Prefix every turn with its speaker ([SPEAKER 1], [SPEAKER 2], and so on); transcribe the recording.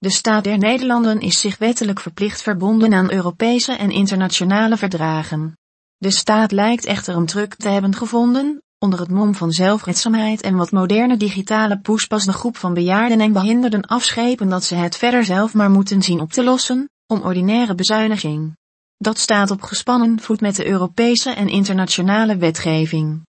[SPEAKER 1] De staat der Nederlanden is zich wettelijk verplicht verbonden aan Europese en internationale verdragen. De staat lijkt echter een druk te hebben gevonden, onder het mom van zelfredzaamheid en wat moderne digitale poespas de groep van bejaarden en behinderden afschepen dat ze het verder zelf maar moeten zien op te lossen, om ordinaire bezuiniging. Dat staat op gespannen voet met de Europese en internationale wetgeving.